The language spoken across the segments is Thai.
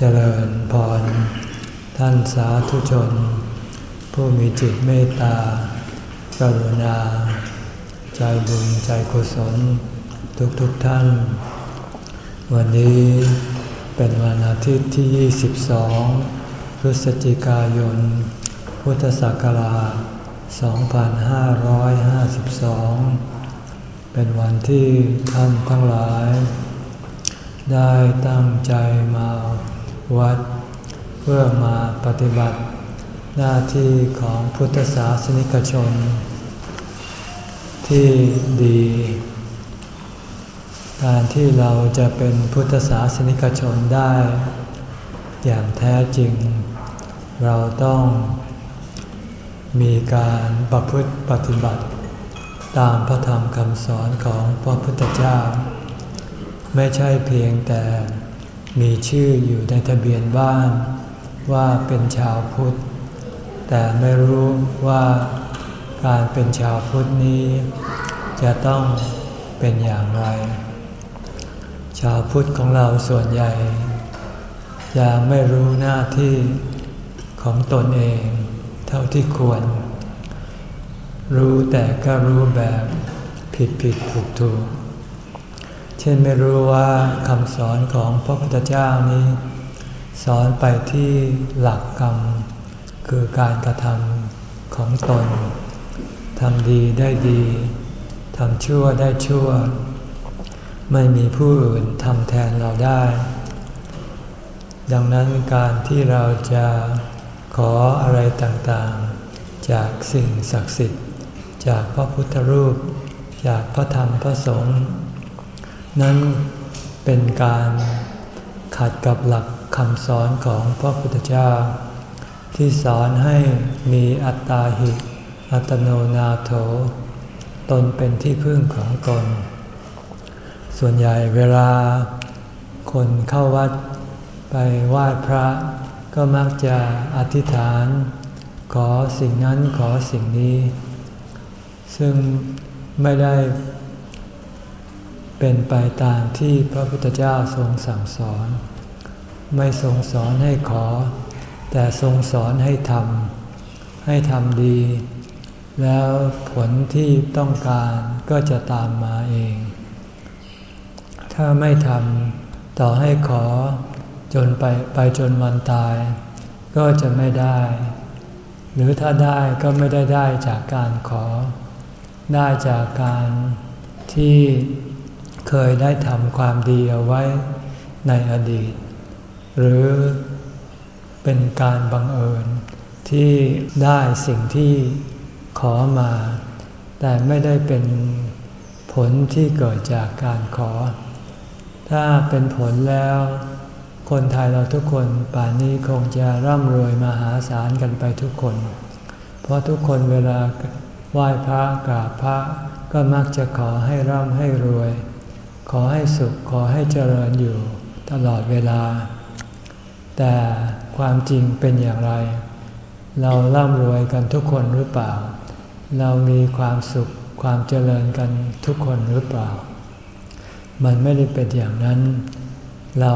เจริญพร ท่านสาธุชน ผู้มีจิตเมตตา กรุณา ใจบุญใจกุศล ทุกๆทท่าน วันนี้เป็นวันอาทิตย์ที่ 22 พฤศจิกายน พุทธศักราช 2552 เป็นวันที่ท่านทั้งหลายได้ตั้งใจมา วัด เพื่อมาปฏิบัติหน้าที่ของพุทธศาสนิกชน ที่ดี การที่เราจะเป็นพุทธศาสนิกชนได้ อย่างแท้จริง เราต้องมีการประพฤติปฏิบัติ ตามพระธรรมคำสอนของพระพุทธเจ้า ไม่ใช่เพียงแต่ มีชื่ออยู่ในทะเบียนบ้านว่าเป็นชาวพุทธ แต่ไม่รู้ว่าการเป็นชาวพุทธนี้ จะต้องเป็นอย่างไร ชาวพุทธของเราส่วนใหญ่ จะไม่รู้หน้าที่ของตนเองเท่าที่ควร รู้แต่ก็รู้แบบผิดผิดถูกถูก ช่นไม่รู้ว่าคำสอนของพระพุทธเจ้านี้ สอนไปที่หลักกรรม คือการกระทำของตนทำดีได้ดีทำชั่วได้ชั่ว ไม่มีผู้อื่นทำแทนเราได้ ดังนั้นการที่เราจะขออะไรต่างๆ จากสิ่งศักดิ์สิทธิ์ จากพระพุทธรูป จากพระธรรมพระสงฆ์ นั้นเป็นการขัดกับหลักคำสอนของพระพุทธเจ้า ที่สอนให้มีอัตตาหิ อัตโนนาโถ ตนเป็นที่พึ่งของตน ส่วนใหญ่เวลาคนเข้าวัดไปไหว้พระ ก็มักจะอธิษฐาน ขอสิ่งนั้นขอสิ่งนี้ ซึ่งไม่ได้ เป็นไปตามที่พระพุทธเจ้าทรงสั่งสอน ไม่ทรงสอนให้ขอ แต่ทรงสอนให้ทำให้ทำดี แล้วผลที่ต้องการก็จะตามมาเอง ถ้าไม่ทำต่อให้ขอจนไปไปจนวันตาย ก็จะไม่ได้ หรือถ้าได้ก็ไม่ได้ได้จากการขอ ได้จากการที่ เคยได้ทำความดีเอาไว้ในอดีต หรือเป็นการบังเอิญที่ได้สิ่งที่ขอมา แต่ไม่ได้เป็นผลที่เกิดจากการขอ ถ้าเป็นผลแล้ว คนไทยเราทุกคนป่านนี้คงจะร่ำรวยมหาศาลกันไปทุกคน เพราะทุกคนเวลาไหว้พระกราบพระก็มักจะขอให้ร่ำให้รวย ขอให้สุขขอให้เจริญอยู่ตลอดเวลา แต่ความจริงเป็นอย่างไร เราร่ำรวยกันทุกคนหรือเปล่า เรามีความสุขความเจริญกันทุกคนหรือเปล่า มันไม่ได้เป็นอย่างนั้น เรา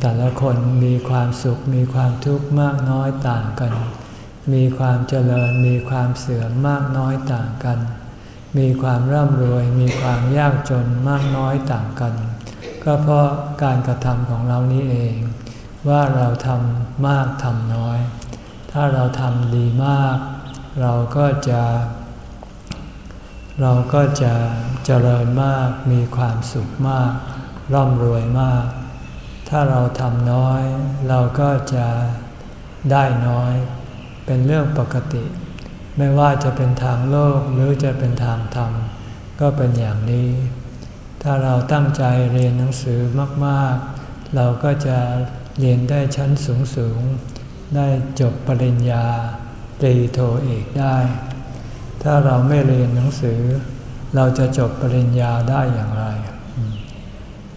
แต่ละคนมีความสุขมีความทุกข์มากน้อยต่างกัน มีความเจริญมีความเสื่อมมากน้อยต่างกัน มีความร่ำรวย มีความยากจนมากน้อยต่างกัน ก็เพราะการกระทำของเรานี้เอง ว่าเราทำมากทำน้อย ถ้าเราทำดีมาก เราก็จะ เราก็จะเจริญมาก มีความสุขมาก ร่ำรวยมาก ถ้าเราทำน้อย เราก็จะได้น้อย เป็นเรื่องปกติ ไม่ว่าจะเป็นทางโลกหรือจะเป็นทางธรรม ก็เป็นอย่างนี้ ถ้าเราตั้งใจเรียนหนังสือมาก ๆ เราก็จะเรียนได้ชั้นสูง ๆ ได้จบปริญญาตรีโทเอกได้ ถ้าเราไม่เรียนหนังสือ เราจะจบปริญญาได้อย่างไร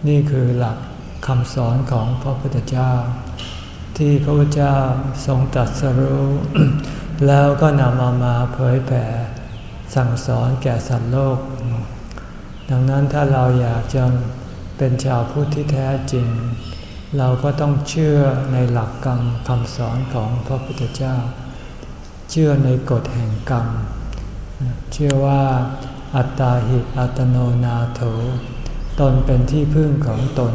นี่คือหลักคำสอนของพระพุทธเจ้า ที่พระพุทธเจ้าทรงตรัสรู้ แล้วก็นำเอามาเผยแผ่สั่งสอนแก่สัตว์โลก ดังนั้นถ้าเราอยากจะเป็นชาวพุทธที่แท้จริง เราก็ต้องเชื่อในหลักกรรมคำสอนของพระพุทธเจ้า เชื่อในกฎแห่งกรรม เชื่อว่าอัตตาหิอัตโนนาโถ ตนเป็นที่พึ่งของตน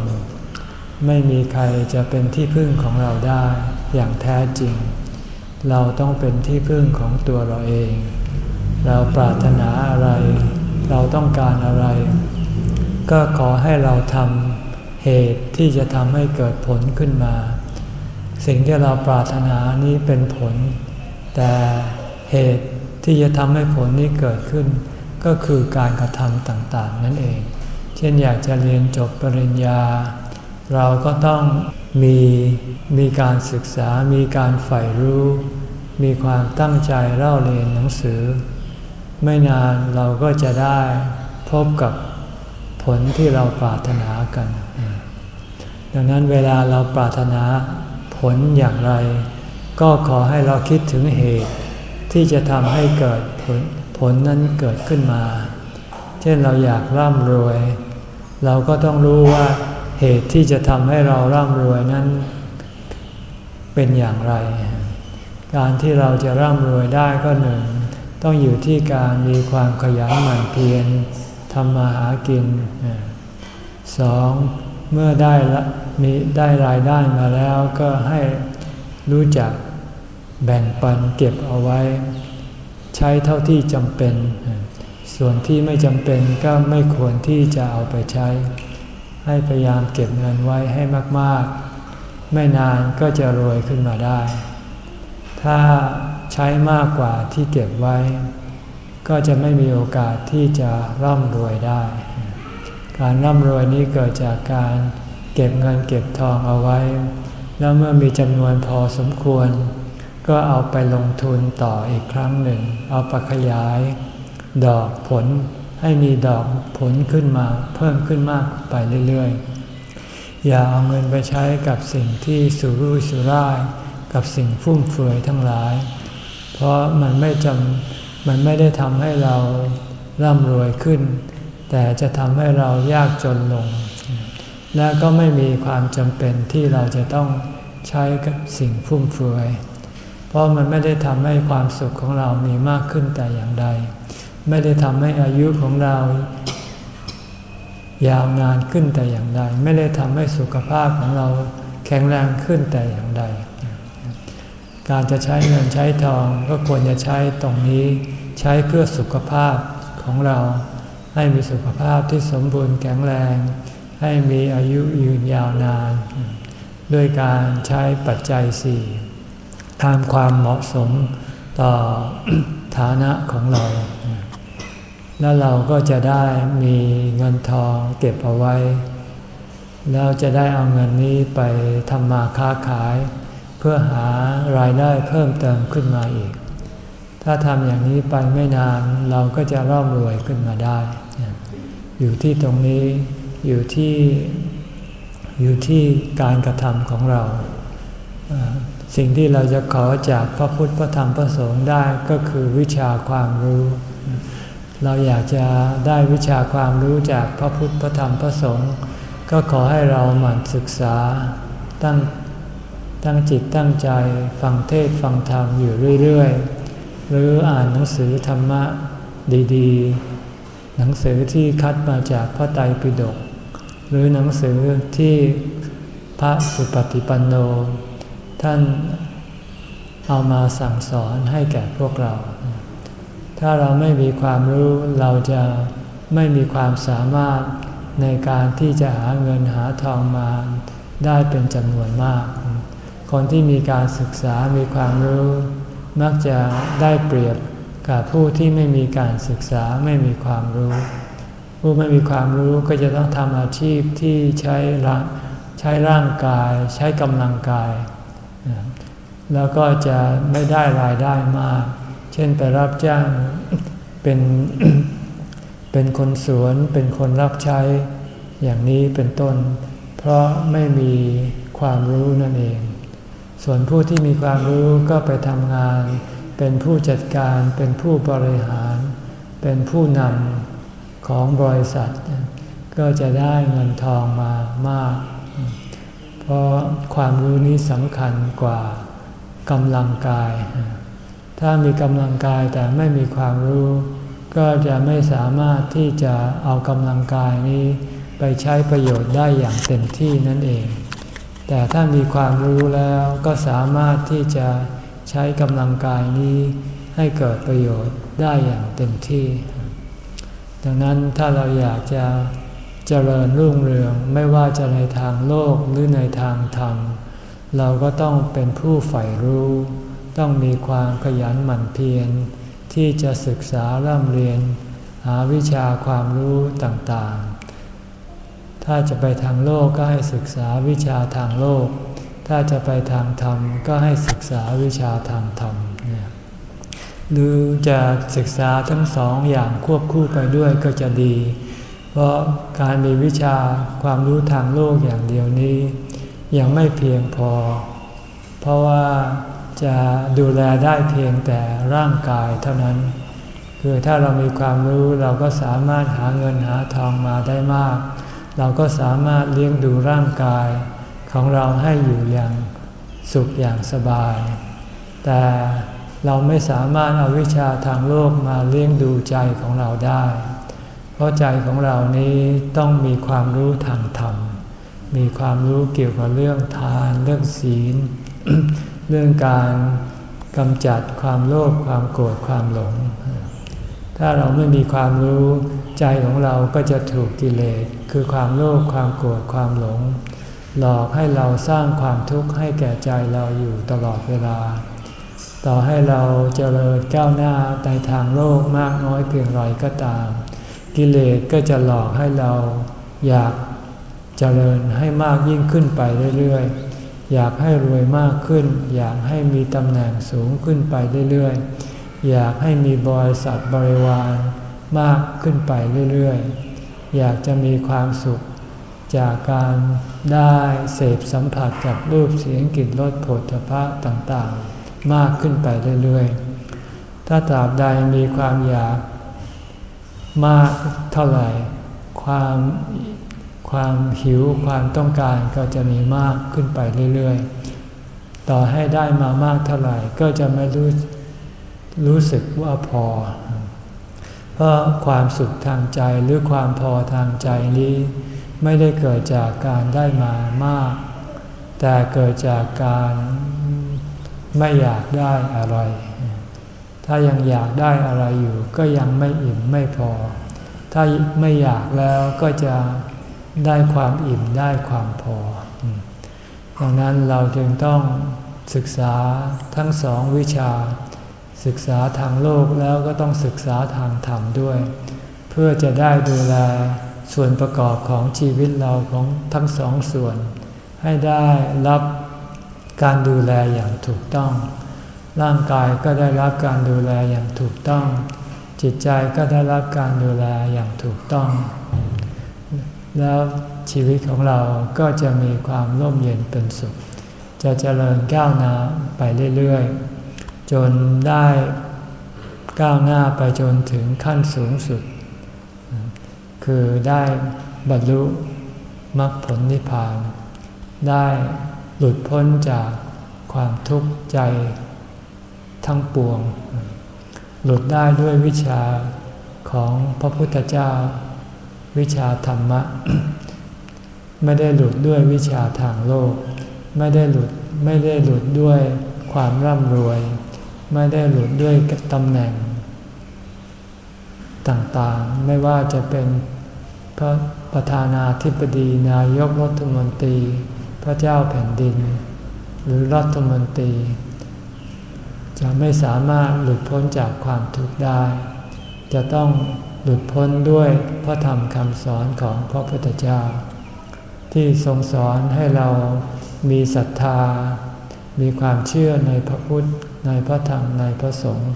ไม่มีใครจะเป็นที่พึ่งของเราได้อย่างแท้จริง เราต้องเป็นที่พึ่งของตัวเราเอง เราปรารถนาอะไร เราต้องการอะไร ก็ขอให้เราทำเหตุที่จะทำให้เกิดผลขึ้นมา สิ่งที่เราปรารถนานี้เป็นผล แต่เหตุที่จะทำให้ผลนี้เกิดขึ้น ก็คือการกระทำต่างๆ นั่นเอง เช่นอยากจะเรียนจบปริญญา เราก็ต้องมีมีการศึกษา มีการใฝ่รู้ มีความตั้งใจเล่าเรียนหนังสือ ไม่นานเราก็จะได้พบกับผลที่เราปรารถนากัน ดังนั้นเวลาเราปรารถนาผลอย่างไร ก็ขอให้เราคิดถึงเหตุ ที่จะทำให้เกิดผลผลนั้นเกิดขึ้นมา เช่นเราอยากร่ำรวย เราก็ต้องรู้ว่าเหตุที่จะทำให้เราร่ำรวยนั้น เป็นอย่างไร การที่เราจะร่ำรวยได้ก็หนึ่ง ต้องอยู่ที่การมีความขยันหมั่นเพียรทำมาหากินสองเมื่อได้มีได้รายได้มาแล้วก็ให้รู้จักแบ่งปันเก็บเอาไว้ ใช้เท่าที่จำเป็น ส่วนที่ไม่จำเป็นก็ไม่ควรที่จะเอาไปใช้ ให้พยายามเก็บเงินไว้ให้มาก ๆ ไม่นานก็จะรวยขึ้นมาได้ ถ้าใช้มากกว่าที่เก็บไว้ ก็จะไม่มีโอกาสที่จะร่ำรวยได้ การร่ำรวยนี้เกิดจากการเก็บเงินเก็บทองเอาไว้ แล้วเมื่อมีจำนวนพอสมควร ก็เอาไปลงทุนต่ออีกครั้งหนึ่ง เอาไปขยาย ดอกผลให้มีดอกผลขึ้นมาเพิ่มขึ้นมากไปเรื่อยๆ อย่าเอาเงินไปใช้กับสิ่งที่สุรุ่ยสุร่าย กับสิ่งฟุ่มเฟือยทั้งหลาย เพราะมันไม่จำมันไม่ได้ทำให้เราร่ำรวยขึ้น แต่จะทำให้เรายากจนลง และก็ไม่มีความจำเป็นที่เราจะต้องใช้กับสิ่งฟุ่มเฟือย เพราะมันไม่ได้ทำให้ความสุขของเรามีมากขึ้นแต่อย่างใด ไม่ได้ทำให้อายุของเรายาวนานขึ้นแต่อย่างใด ไม่ได้ทำให้สุขภาพของเราแข็งแรงขึ้นแต่อย่างใด การจะใช้เงินใช้ทองก็ควรจะใช้ตรงนี้ ใช้เพื่อสุขภาพของเรา ให้มีสุขภาพที่สมบูรณ์แข็งแรง ให้มีอายุยืนยาวนาน ด้วยการใช้ปัจจัยสี่ตามความเหมาะสมต่อฐานะของเรา แล้วเราก็จะได้มีเงินทองเก็บเอาไว้ แล้วจะได้เอาเงินนี้ไปทำมาค้าขาย เพื่อหารายได้เพิ่มเติมขึ้นมาอีก ถ้าทำอย่างนี้ไปไม่นานเราก็จะร่ำรวยขึ้นมาได้ อยู่ที่ตรงนี้อยู่ที่อยู่ที่การกระทำของเรา สิ่งที่เราจะขอจากพระพุทธพระธรรมพระสงฆ์ได้ก็คือวิชาความรู้ เราอยากจะได้วิชาความรู้จากพระพุทธพระธรรมพระสงฆ์ก็ขอให้เราหมั่นศึกษาตั้ง ตั้งจิตตั้งใจฟังเทศฟังธรรมอยู่เรื่อยๆ หรืออ่านหนังสือธรรมะดีๆ หนังสือที่คัดมาจากพระไตรปิฎกหรือหนังสือที่พระสุปฏิปันโน ท่านเอามาสั่งสอนให้แก่พวกเรา ถ้าเราไม่มีความรู้เราจะไม่มีความสามารถในการที่จะหาเงินหาทองมาได้เป็นจำนวนมาก คนที่มีการศึกษามีความรู้ มักจะได้เปรียบกับผู้ที่ไม่มีการศึกษาไม่มีความรู้ ผู้ไม่มีความรู้ก็จะต้องทำอาชีพที่ใช้ใช้ร่างกาย ใช้กำลังกาย แล้วก็จะไม่ได้รายได้มาก เช่นไปรับจ้างเป็นเป็นคนสวนเป็นคนรับใช้อย่างนี้เป็นต้น เพราะไม่มีความรู้นั่นเอง ส่วนผู้ที่มีความรู้ก็ไปทำงาน เป็นผู้จัดการ เป็นผู้บริหาร เป็นผู้นำของบริษัท ก็จะได้เงินทองมามาก เพราะความรู้นี้สำคัญกว่ากำลังกาย ถ้ามีกำลังกายแต่ไม่มีความรู้ ก็จะไม่สามารถที่จะเอากำลังกายนี้ไปใช้ประโยชน์ได้อย่างเต็มที่นั่นเอง แต่ถ้ามีความรู้แล้วก็สามารถที่จะใช้กำลังกายนี้ให้เกิดประโยชน์ได้อย่างเต็มที่ ดังนั้นถ้าเราอยากจะเจริญรุ่งเรืองไม่ว่าจะในทางโลกหรือในทางธรรม เราก็ต้องเป็นผู้ใฝ่รู้ ต้องมีความขยันหมั่นเพียรที่จะศึกษาร่ำเรียน หาวิชาความรู้ต่าง ถ้าจะไปทางโลกก็ให้ศึกษาวิชาทางโลก ถ้าจะไปทางธรรมก็ให้ศึกษาวิชาทางธรรมเนี่ยหรือจะศึกษาทั้งสองอย่างควบคู่ไปด้วยก็จะดี เพราะการมีวิชาความรู้ทางโลกอย่างเดียวนี้ ยังไม่เพียงพอ เพราะว่าจะดูแลได้เพียงแต่ร่างกายเท่านั้น คือถ้าเรามีความรู้เราก็สามารถหาเงินหาทองมาได้มาก เราก็สามารถเลี้ยงดูร่างกายของเราให้อยู่อย่างสุขอย่างสบาย แต่เราไม่สามารถเอาวิชาทางโลกมาเลี้ยงดูใจของเราได้ เพราะใจของเรานี้ต้องมีความรู้ทางธรรม มีความรู้เกี่ยวกับเรื่องทาน เรื่องศีล เรื่องการกำจัดความโลภความโกรธความหลง ถ้าเราไม่มีความรู้ใจของเราก็จะถูกกิเลสคือความโลภความโกรธความหลง หลอกให้เราสร้างความทุกข์ให้แก่ใจเราอยู่ตลอดเวลา ต่อให้เราเจริญก้าวหน้าในทางโลกมากน้อยเพียงไรก็ตาม กิเลสก็จะหลอกให้เราอยากเจริญให้มากยิ่งขึ้นไปเรื่อยๆอยากให้รวยมากขึ้น อยากให้มีตำแหน่งสูงขึ้นไปเรื่อยๆ อยากให้มีบริษัทบริวารมากขึ้นไปเรื่อยๆ อยากจะมีความสุข จากการได้เสพสัมผัสกับรูปเสียงกลิ่นรสผลพระต่างๆ มากขึ้นไปเรื่อยๆ ถ้าตราบใดมีความอยากมากเท่าไหร่ ความความหิวความต้องการก็จะมีมากขึ้นไปเรื่อยๆ ต่อให้ได้มามากเท่าไหร่ก็จะไม่รู้ รู้สึกว่าพอ เพราะความสุขทางใจหรือความพอทางใจนี้ ไม่ได้เกิดจากการได้มามาก แต่เกิดจากการไม่อยากได้อะไร ถ้ายังอยากได้อะไรอยู่ก็ยังไม่อิ่มไม่พอ ถ้าไม่อยากแล้วก็จะได้ความอิ่มได้ความพอ ดังนั้นเราจึงต้องศึกษาทั้งสองวิชา ศึกษาทางโลกแล้วก็ต้องศึกษาทางธรรมด้วย เพื่อจะได้ดูแลส่วนประกอบของชีวิตเราของทั้งสองส่วน ให้ได้รับการดูแลอย่างถูกต้อง ร่างกายก็ได้รับการดูแลอย่างถูกต้อง จิตใจก็ได้รับการดูแลอย่างถูกต้อง แล้วชีวิตของเราก็จะมีความร่มเย็นเป็นสุข จะเจริญก้าวหน้าไปเรื่อยๆ จนได้ก้าวหน้าไปจนถึงขั้นสูงสุด คือได้บรรลุมรรคผลนิพพาน ได้หลุดพ้นจากความทุกข์ใจทั้งปวง หลุดได้ด้วยวิชาของพระพุทธเจ้า วิชาธรรมะ ไม่ได้หลุดด้วยวิชาทางโลก ไม่ได้หลุดไม่ได้หลุดด้วยความร่ำรวย ไม่ได้หลุดด้วยตำแหน่ง ต่างๆ ไม่ว่าจะเป็นพระประธานาธิบดีนายกรัฐมนตรี พระเจ้าแผ่นดิน หรือรัฐมนตรี จะไม่สามารถหลุดพ้นจากความทุกข์ได้ จะต้องหลุดพ้นด้วยพระธรรมคำสอนของพระพุทธเจ้า ที่ทรงสอนให้เรามีศรัทธา มีความเชื่อในพระพุทธ ในพระธรรมในพระสงฆ์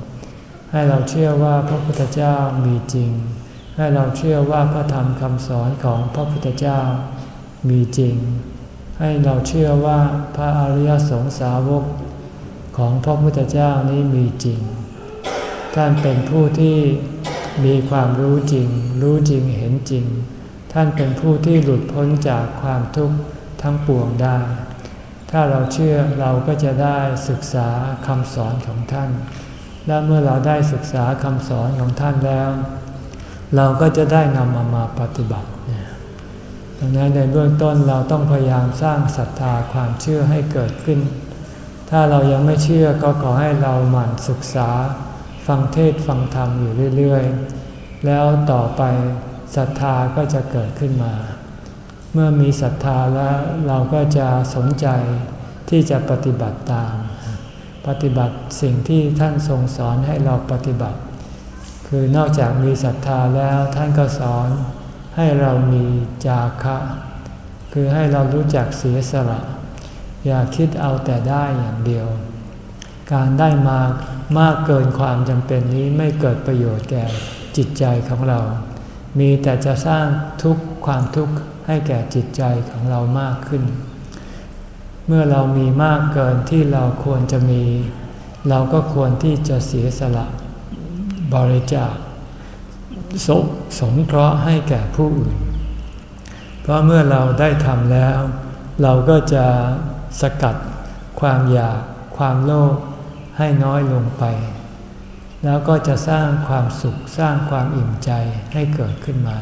ให้เราเชื่อว่าพระพุทธเจ้ามีจริง ให้เราเชื่อว่าพระธรรมคำสอนของพระพุทธเจ้ามีจริง ให้เราเชื่อว่าพระอริยสงสาวกของพระพุทธเจ้านี้มีจริง ท่านเป็นผู้ที่มีความรู้จริง รู้จริงเห็นจริง ท่านเป็นผู้ที่หลุดพ้นจากความทุกข์ทั้งปวงได้ ถ้าเราเชื่อเราก็จะได้ศึกษาคำสอนของท่าน และเมื่อเราได้ศึกษาคำสอนของท่านแล้ว เราก็จะได้นำมามาปฏิบัติดังนั้นในเบื้องต้นเราต้องพยายามสร้างศรัทธาความเชื่อให้เกิดขึ้น ถ้าเรายังไม่เชื่อก็ขอให้เราหมั่นศึกษา ฟังเทศฟังธรรมอยู่เรื่อย ๆ แล้วต่อไปศรัทธาก็จะเกิดขึ้นมา เมื่อมีศรัทธาแล้วเราก็จะสนใจที่จะปฏิบัติตาม ปฏิบัติสิ่งที่ท่านทรงสอนให้เราปฏิบัติ คือนอกจากมีศรัทธาแล้วท่านก็สอนให้เรามีจาคะ คือให้เรารู้จักเสียสละ อย่าคิดเอาแต่ได้อย่างเดียว การได้มามากเกินความจำเป็นนี้ไม่เกิดประโยชน์แก่จิตใจของเรา มีแต่จะสร้างทุกข์ความทุกข์ให้แก่จิตใจของเรามากขึ้น เมื่อเรามีมากเกินที่เราควรจะมี เราก็ควรที่จะเสียสละบริจาคสสงเคราะห์ให้แก่ผู้อื่น เพราะเมื่อเราได้ทำแล้ว เราก็จะสกัดความอยากความโลภให้น้อยลงไป แล้วก็จะสร้างความสุขสร้างความอิ่มใจให้เกิดขึ้นมา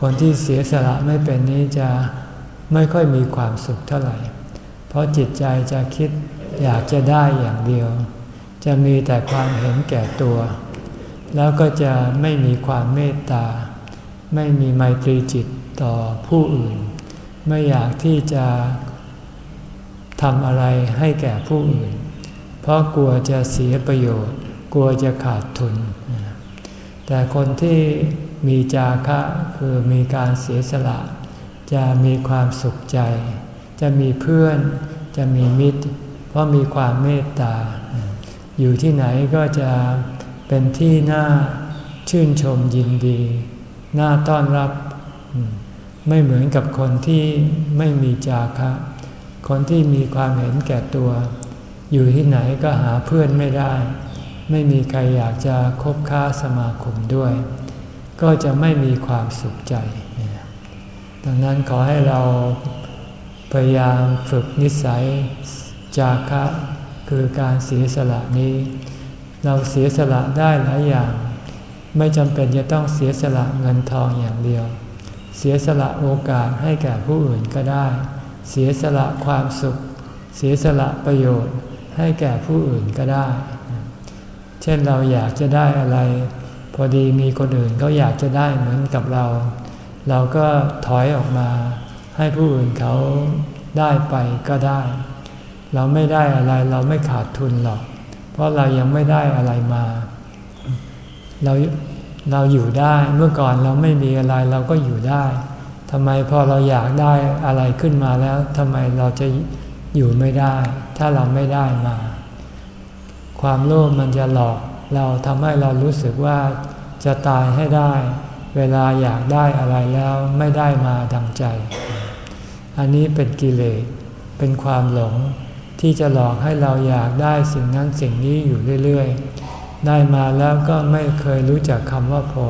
คนที่เสียสละไม่เป็นนี้จะไม่ค่อยมีความสุขเท่าไหร่ เพราะจิตใจจะคิดอยากจะได้อย่างเดียว จะมีแต่ความเห็นแก่ตัว แล้วก็จะไม่มีความเมตตา ไม่มีไมตรีจิตต่อผู้อื่น ไม่อยากที่จะทำอะไรให้แก่ผู้อื่น เพราะกลัวจะเสียประโยชน์ กลัวจะขาดทุน แต่คนที่มีจาคะคือมีการเสียสละ จะมีความสุขใจ จะมีเพื่อนจะมีมิตร เพราะมีความเมตตา อยู่ที่ไหนก็จะเป็นที่น่าชื่นชมยินดี น่าต้อนรับ ไม่เหมือนกับคนที่ไม่มีจาคะ คนที่มีความเห็นแก่ตัว อยู่ที่ไหนก็หาเพื่อนไม่ได้ ไม่มีใครอยากจะคบค้าสมาคมด้วย ก็จะไม่มีความสุขใจ ดังนั้นขอให้เราพยายามฝึกนิสัยจาคะคือการเสียสละนี้ เราเสียสละได้หลายอย่าง ไม่จำเป็นจะต้องเสียสละเงินทองอย่างเดียว เสียสละโอกาสให้แก่ผู้อื่นก็ได้ เสียสละความสุข เสียสละประโยชน์ให้แก่ผู้อื่นก็ได้ เช่นเราอยากจะได้อะไร พอดีมีคนอื่นเขาอยากจะได้เหมือนกับเรา เราก็ถอยออกมา ให้ผู้อื่นเขาได้ไปก็ได้ เราไม่ได้อะไรเราไม่ขาดทุนหรอก เพราะเรายังไม่ได้อะไรมา เราเราอยู่ได้เมื่อก่อนเราไม่มีอะไรเราก็อยู่ได้ทำไมพอเราอยากได้อะไรขึ้นมาแล้วทำไมเราจะอยู่ไม่ได้ ถ้าเราไม่ได้มา ความโลภมันจะหลอกเราทำให้เรารู้สึกว่าจะตายให้ได้ เวลาอยากได้อะไรแล้วไม่ได้มาดังใจ อันนี้เป็นกิเลสเป็นความหลงที่จะหลอกให้เราอยากได้สิ่งนั้นสิ่งนี้อยู่เรื่อยๆ ได้มาแล้วก็ไม่เคยรู้จักคำว่าพอ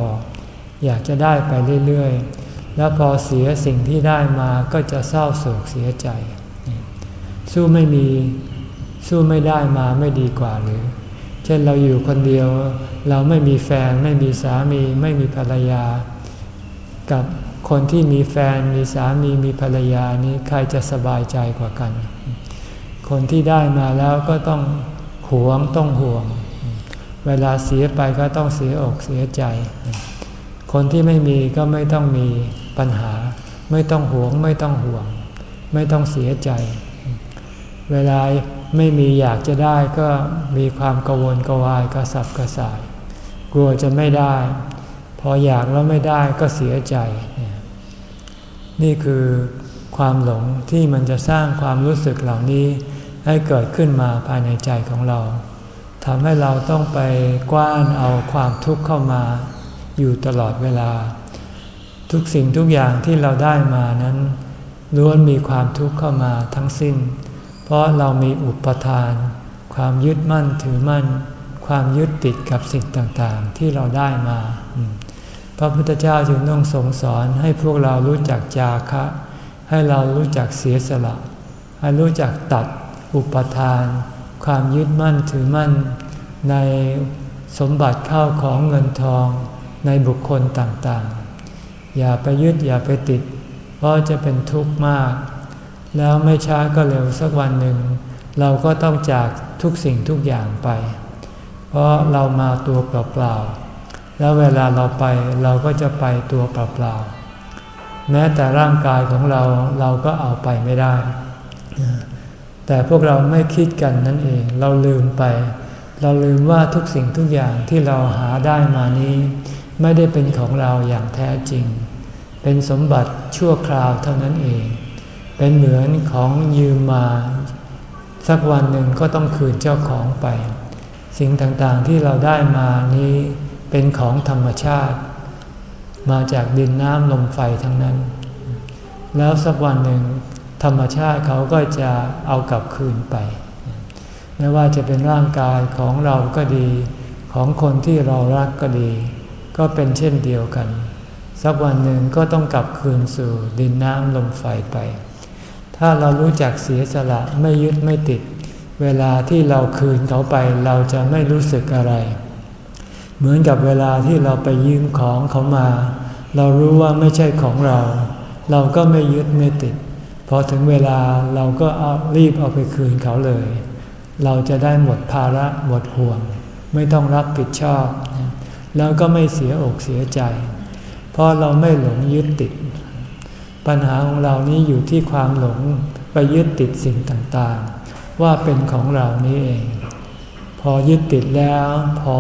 อยากจะได้ไปเรื่อยๆ แล้วพอเสียสิ่งที่ได้มาก็จะเศร้าโศกเสียใจ สู้ไม่มี สู้ไม่ได้มาไม่ดีกว่าหรือ เช่นเราอยู่คนเดียว เราไม่มีแฟนไม่มีสามีไม่มีภรรยา กับคนที่มีแฟนมีสามีมีภรรยานี้ใครจะสบายใจกว่ากัน คนที่ได้มาแล้วก็ต้องหวงต้องห่วง เวลาเสียไปก็ต้องเสียอกเสียใจ คนที่ไม่มีก็ไม่ต้องมีปัญหา ไม่ต้องหวง ไม่ต้องห่วง ไม่ต้องเสียใจ เวลา ไม่มีอยากจะได้ก็มีความกังวลกวายกระสับกระส่าย กลัวจะไม่ได้ พออยากแล้วไม่ได้ก็เสียใจ นี่คือความหลงที่มันจะสร้างความรู้สึกเหล่านี้ให้เกิดขึ้นมาภายในใจของเราทำให้เราต้องไปกว้านเอาความทุกข์เข้ามาอยู่ตลอดเวลา ทุกสิ่งทุกอย่างที่เราได้มานั้นล้วนมีความทุกข์เข้ามาทั้งสิ้น เพราะเรามีอุปทาน ความยึดมั่นถือมั่น ความยึดติดกับสิ่งต่างๆ ที่เราได้มา พระพุทธเจ้าจึงต้องทรงสอนให้พวกเรารู้จักจาคะ ให้เรารู้จักเสียสละ ให้รู้จักตัดอุปทาน ความยึดมั่นถือมั่น ในสมบัติเข้าของเงินทองในบุคคลต่างๆ อย่าไปยึดอย่าไปติด เพราะจะเป็นทุกข์มาก แล้วไม่ช้าก็เร็วสักวันหนึ่ง เราก็ต้องจากทุกสิ่งทุกอย่างไป เพราะเรามาตัวเปล่าๆแล้วเวลาเราไปเราก็จะไปตัวเปล่าๆแม้แต่ร่างกายของเราเราก็เอาไปไม่ได้ แต่พวกเราไม่คิดกันนั่นเอง เราลืมไป เราลืมว่าทุกสิ่งทุกอย่างที่เราหาได้มานี้ ไม่ได้เป็นของเราอย่างแท้จริง เป็นสมบัติชั่วคราวเท่านั้นเอง เป็นเหมือนของยืมมา สักวันหนึ่งก็ต้องคืนเจ้าของไป สิ่งต่างๆที่เราได้มานี้เป็นของธรรมชาติ มาจากดินน้ำลมไฟทั้งนั้น แล้วสักวันหนึ่งธรรมชาติเขาก็จะเอากลับคืนไป ไม่ว่าจะเป็นร่างกายของเราก็ดี ของคนที่เรารักก็ดี ก็เป็นเช่นเดียวกัน สักวันหนึ่งก็ต้องกลับคืนสู่ดินน้ำลมไฟไป ถ้าเรารู้จักเสียสละไม่ยึดไม่ติด เวลาที่เราคืนเขาไปเราจะไม่รู้สึกอะไร เหมือนกับเวลาที่เราไปยืมของเขามา เรารู้ว่าไม่ใช่ของเรา เราก็ไม่ยึดไม่ติด พอถึงเวลาเราก็เอารีบเอาไปคืนเขาเลย เราจะได้หมดภาระหมดห่วง ไม่ต้องรับผิดชอบ แล้วก็ไม่เสียอกเสียใจ เพราะเราไม่หลงยึดติด ปัญหาของเรานี้อยู่ที่ความหลงไปยึดติดสิ่งต่างๆ ว่าเป็นของเรานี้เอง พอยึดติดแล้วพอ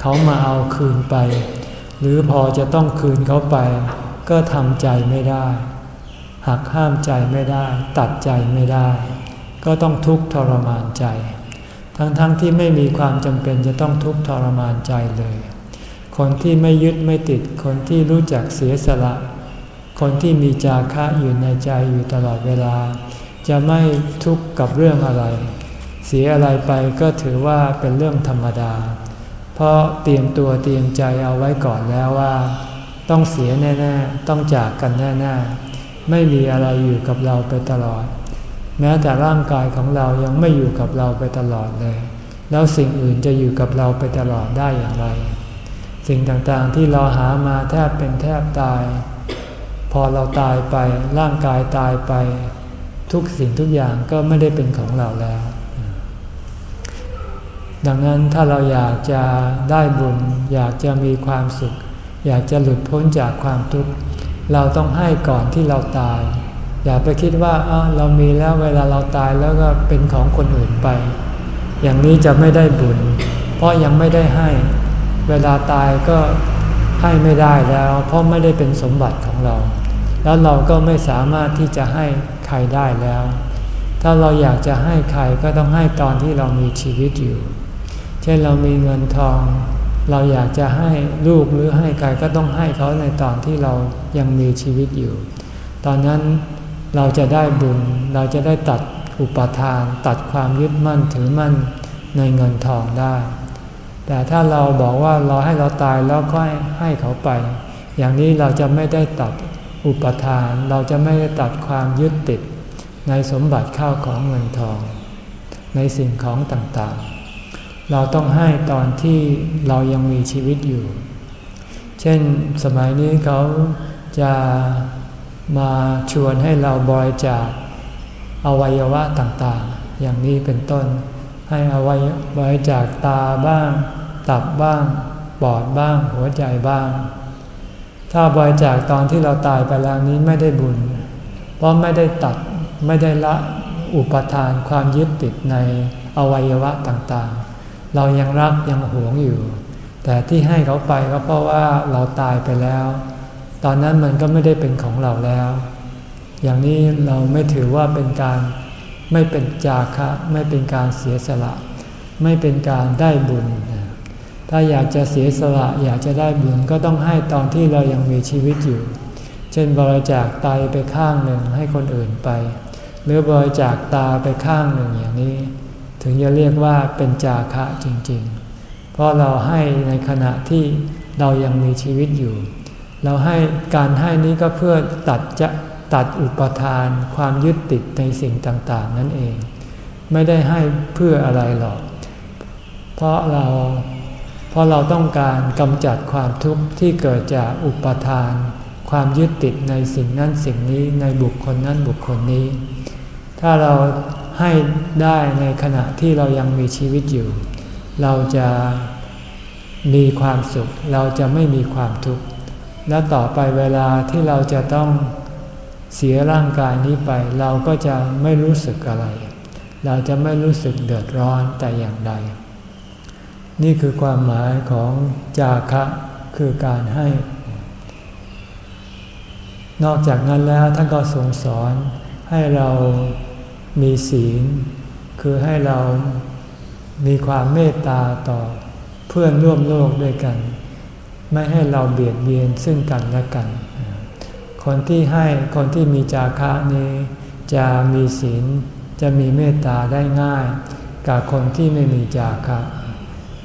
เขามาเอาคืนไป หรือพอจะต้องคืนเขาไป ก็ทำใจไม่ได้หักห้ามใจไม่ได้ ตัดใจไม่ได้ ก็ต้องทุกข์ทรมานใจ ทั้งๆทที่ไม่มีความจำเป็นจะต้องทุกข์ทรมานใจเลย คนที่ไม่ยึดไม่ติดคนที่รู้จักเสียสละ คนที่มีจาคะอยู่ในใจอยู่ตลอดเวลา จะไม่ทุกข์กับเรื่องอะไร เสียอะไรไปก็ถือว่าเป็นเรื่องธรรมดา เพราะเตรียมตัวเตรียมใจเอาไว้ก่อนแล้วว่า ต้องเสียแน่ๆ ต้องจากกันแน่ๆ ไม่มีอะไรอยู่กับเราไปตลอด แม้แต่ร่างกายของเรายังไม่อยู่กับเราไปตลอดเลย แล้วสิ่งอื่นจะอยู่กับเราไปตลอดได้อย่างไร สิ่งต่างๆที่เราหามาแทบเป็นแทบตาย พอเราตายไปร่างกายตายไป ทุกสิ่งทุกอย่างก็ไม่ได้เป็นของเราแล้ว ดังนั้นถ้าเราอยากจะได้บุญ อยากจะมีความสุข อยากจะหลุดพ้นจากความทุกข์เราต้องให้ก่อนที่เราตาย อย่าไปคิดว่าเเรามีแล้วเวลาเราตายแล้วก็เป็นของคนอื่นไป อย่างนี้จะไม่ได้บุญ เพราะยังไม่ได้ให้ เวลาตายก็ให้ไม่ได้แล้ว เพราะไม่ได้เป็นสมบัติของเรา แล้วเราก็ไม่สามารถที่จะให้ใครได้แล้ว ถ้าเราอยากจะให้ใครก็ต้องให้ตอนที่เรามีชีวิตอยู่ เช่นเรามีเงินทอง เราอยากจะให้ลูกหรือให้ใครก็ต้องให้เขาในตอนที่เรายังมีชีวิตอยู่ ตอนนั้นเราจะได้บุญ เราจะได้ตัดอุปทาน ตัดความยึดมั่นถือมั่นในเงินทองได้ แต่ถ้าเราบอกว่าเราให้เราตายแล้วก็ให้เขาไป อย่างนี้เราจะไม่ได้ตัด อุปทานเราจะไม่ตัดความยึดติดในสมบัติข้าวของเงินทอง ในสิ่งของต่างๆ เราต้องให้ตอนที่เรายังมีชีวิตอยู่ เช่นสมัยนี้เขาจะมาชวนให้เราบริจาคอวัยวะต่างๆ อย่างนี้เป็นต้น ให้อวัยบริจาคตาบ้าง ตับบ้าง ปอดบ้าง หัวใจบ้าง ถ้าบริจาคตอนที่เราตายไปแล้วนี้ไม่ได้บุญ เพราะไม่ได้ตัดไม่ได้ละอุปทานความยึดติดในอวัยวะต่างๆ เรายังรักยังหวงอยู่ แต่ที่ให้เขาไปก็เพราะว่าเราตายไปแล้ว ตอนนั้นมันก็ไม่ได้เป็นของเราแล้ว อย่างนี้เราไม่ถือว่าเป็นการไม่เป็นจาคะ ไม่เป็นการเสียสละ ไม่เป็นการได้บุญ ถ้าอยากจะเสียสละอยากจะได้บุญก็ต้องให้ตอนที่เรายังมีชีวิตอยู่ เช่นบริจาคไตไปข้างหนึ่งให้คนอื่นไป หรือบริจาคตาไปข้างหนึ่งอย่างนี้ ถึงจะเรียกว่าเป็นจาคะจริง ๆ เพราะเราให้ในขณะที่เรายังมีชีวิตอยู่ เราให้การให้นี้ก็เพื่อตัดจะตัดอุปทานความยึดติดในสิ่งต่างๆ นั่นเอง ไม่ได้ให้เพื่ออะไรหรอก เพราะเรา เพราะเราต้องการกำจัดความทุกข์ที่เกิดจากอุปทาน ความยึดติดในสิ่งนั้นสิ่งนี้ในบุคคลนั้นบุคคลนี้ ถ้าเราให้ได้ในขณะที่เรายังมีชีวิตอยู่ เราจะมีความสุข เราจะไม่มีความทุกข์และต่อไปเวลาที่เราจะต้องเสียร่างกายนี้ไป เราก็จะไม่รู้สึกอะไร เราจะไม่รู้สึกเดือดร้อนแต่อย่างใด นี่คือความหมายของจาคะคือการให้ นอกจากนั้นแล้วท่านก็ทรงสอนให้เรามีศีล คือให้เรามีความเมตตาต่อเพื่อนร่วมโลกด้วยกัน ไม่ให้เราเบียดเบียนซึ่งกันและกัน คนที่ให้คนที่มีจาคะนี้ จะมีศีลจะมีเมตตาได้ง่ายกับคนที่ไม่มีจาคะ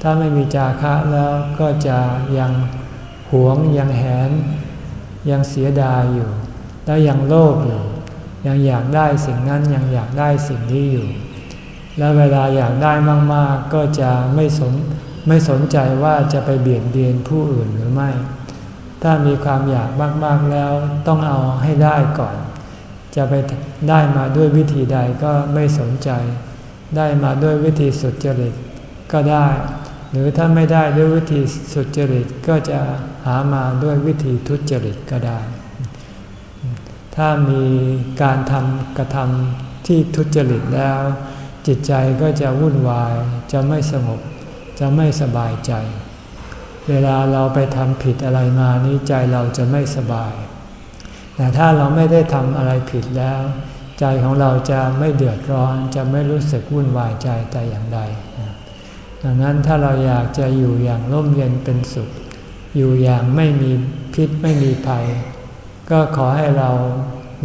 ถ้าไม่มีจาคะแล้วก็จะยังหวงยังแหน ยังเสียดายอยู่ แล้วยังโลภอยู่ ยังอยากได้สิ่งนั้นยังอยากได้สิ่งนี้อยู่ แล้วเวลาอยากได้มาก ๆ ก็จะไม่สนไม่สนใจว่าจะไปเบียดเบียนผู้อื่นหรือไม่ ถ้ามีความอยากมาก ๆ แล้วต้องเอาให้ได้ก่อน จะไปได้มาด้วยวิธีใดก็ไม่สนใจ ได้มาด้วยวิธีสุดจริตก็ได้ หรือถ้าไม่ได้ด้วยวิธีสุจริตก็จะหามาด้วยวิธีทุจริตก็ได้ ถ้ามีการทำกระทำที่ทุจริตแล้ว จิตใจก็จะวุ่นวาย จะไม่สงบ จะไม่สบายใจ เวลาเราไปทำผิดอะไรมานี้ใจเราจะไม่สบาย แต่ถ้าเราไม่ได้ทำอะไรผิดแล้ว ใจของเราจะไม่เดือดร้อน จะไม่รู้สึกวุ่นวายใจแต่อย่างใด ดังนั้นถ้าเราอยากจะอยู่อย่างร่มเย็นเป็นสุข อยู่อย่างไม่มีพิษไม่มีภัย ก็ขอให้เรา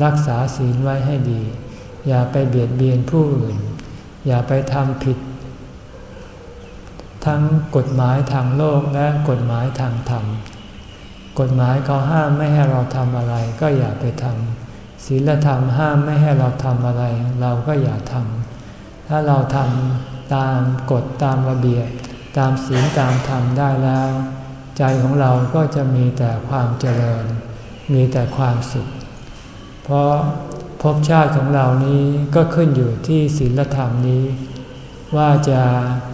รักษาศีลไว้ให้ดี อย่าไปเบียดเบียนผู้อื่น อย่าไปทำผิด ทั้งกฎหมายทางโลกและกฎหมายทางธรรม กฎหมายเขาห้ามไม่ให้เราทำอะไร ก็อย่าไปทำศีลธรรมห้ามไม่ให้เราทำอะไร เราก็อย่าทำถ้าเราทำ ตามกฎตามระเบียบตามศีลตามธรรมได้แล้ว ใจของเราก็จะมีแต่ความเจริญ มีแต่ความสุข เพราะภพชาติของเรานี้ก็ขึ้นอยู่ที่ศีลธรรมนี้ ว่าจะ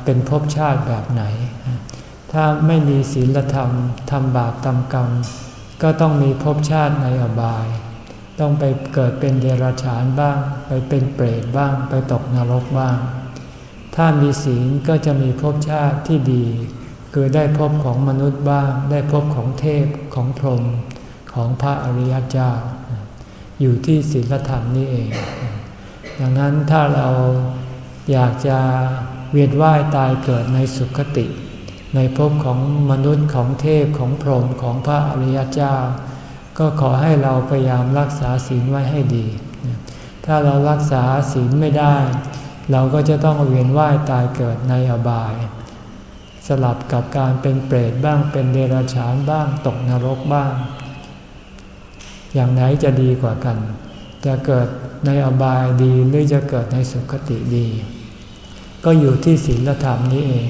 เป็นภพชาติแบบไหน ถ้าไม่มีศีลธรรมทำบาปทำกรรม ก็ต้องมีภพชาติในอบาย ต้องไปเกิดเป็นเดรัจฉานบ้าง ไปเป็นเปรตบ้าง ไปตกนรกบ้าง ถ้ามีศีลก็จะมีภพชาติที่ดี คือได้ภพของมนุษย์บ้าง ได้ภพของเทพของพรหมของพระอริยเจ้า อยู่ที่ศีลธรรมนี่เอง ดังนั้นถ้าเราอยากจะเวียนว่ายตายเกิดในสุคติ ในภพของมนุษย์ของเทพของพรหมของพระอริยเจ้า ก็ขอให้เราพยายามรักษาศีลไว้ให้ดี ถ้าเรารักษาศีลไม่ได้ เราก็จะต้องเวียนว่ายตายเกิดในอบาย สลับกับการเป็นเปรตบ้างเป็นเดรัจฉานบ้างตกนรกบ้าง อย่างไหนจะดีกว่ากัน จะเกิดในอบายดีหรือจะเกิดในสุคติดี ก็อยู่ที่ศีลธรรมนี้เอง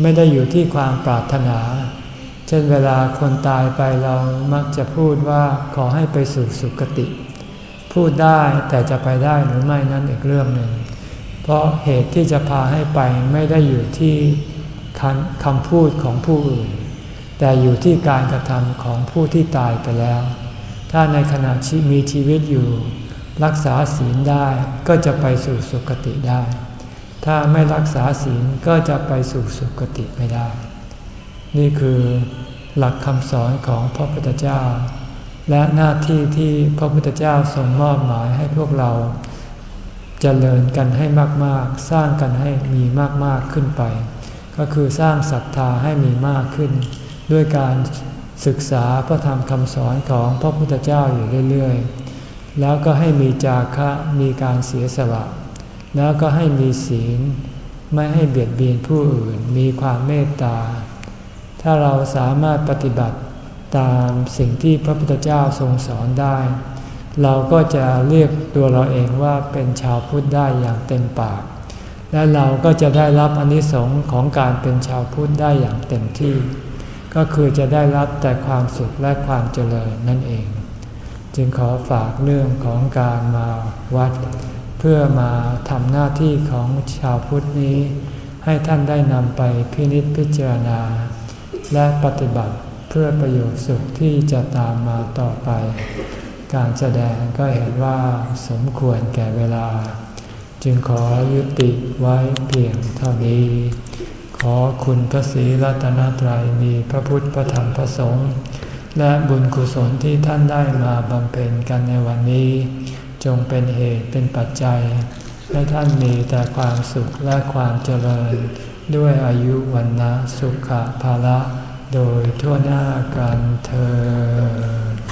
ไม่ได้อยู่ที่ความปรารถนา เช่นเวลาคนตายไปเรามักจะพูดว่าขอให้ไปสู่สุคติ พูดได้แต่จะไปได้หรือไม่นั้นอีกเรื่องหนึ่ง เพราะเหตุที่จะพาให้ไปไม่ได้อยู่ที่คำพูดของผู้อื่น แต่อยู่ที่การกระทำของผู้ที่ตายไปแล้ว ถ้าในขณะที่มีชีวิตอยู่ รักษาศีลได้ก็จะไปสู่สุคติได้ ถ้าไม่รักษาศีลก็จะไปสู่สุคติไม่ได้ นี่คือหลักคำสอนของพระพุทธเจ้า และหน้าที่ที่พระพุทธเจ้าทรงมอบหมายให้พวกเรา เจริญกันให้มากๆ สร้างกันให้มีมากๆขึ้นไป ก็คือสร้างศรัทธาให้มีมากขึ้น ด้วยการศึกษาพระธรรมคำสอนของพระพุทธเจ้าอยู่เรื่อยๆ แล้วก็ให้มีจาคะมีการเสียสละ แล้วก็ให้มีศีล ไม่ให้เบียดเบียนผู้อื่น มีความเมตตา ถ้าเราสามารถปฏิบัติตามสิ่งที่พระพุทธเจ้าทรงสอนได้ เราก็จะเรียกตัวเราเองว่าเป็นชาวพุทธได้อย่างเต็มปาก และเราก็จะได้รับอนิสงค์ของการเป็นชาวพุทธได้อย่างเต็มที่ ก็คือจะได้รับแต่ความสุขและความเจริญนั่นเอง จึงขอฝากเรื่องของการมาวัด เพื่อมาทำหน้าที่ของชาวพุทธนี้ ให้ท่านได้นำไปพินิจพิจารณา และปฏิบัติเพื่อประโยชน์สุขที่จะตามมาต่อไป การแสดงก็เห็นว่าสมควรแก่เวลา จึงขอยุติไว้เพียงเท่านี้ ขอคุณพระศรีรัตนตรัยมีพระพุทธพระธรรมพระสงฆ์และบุญกุศลที่ท่านได้มาบำเพ็ญกันในวันนี้ จงเป็นเหตุเป็นปัจจัย ให้ท่านมีแต่ความสุขและความเจริญ ด้วยอายุวันนะสุขภาละ โดยทั่วหน้ากันเธอ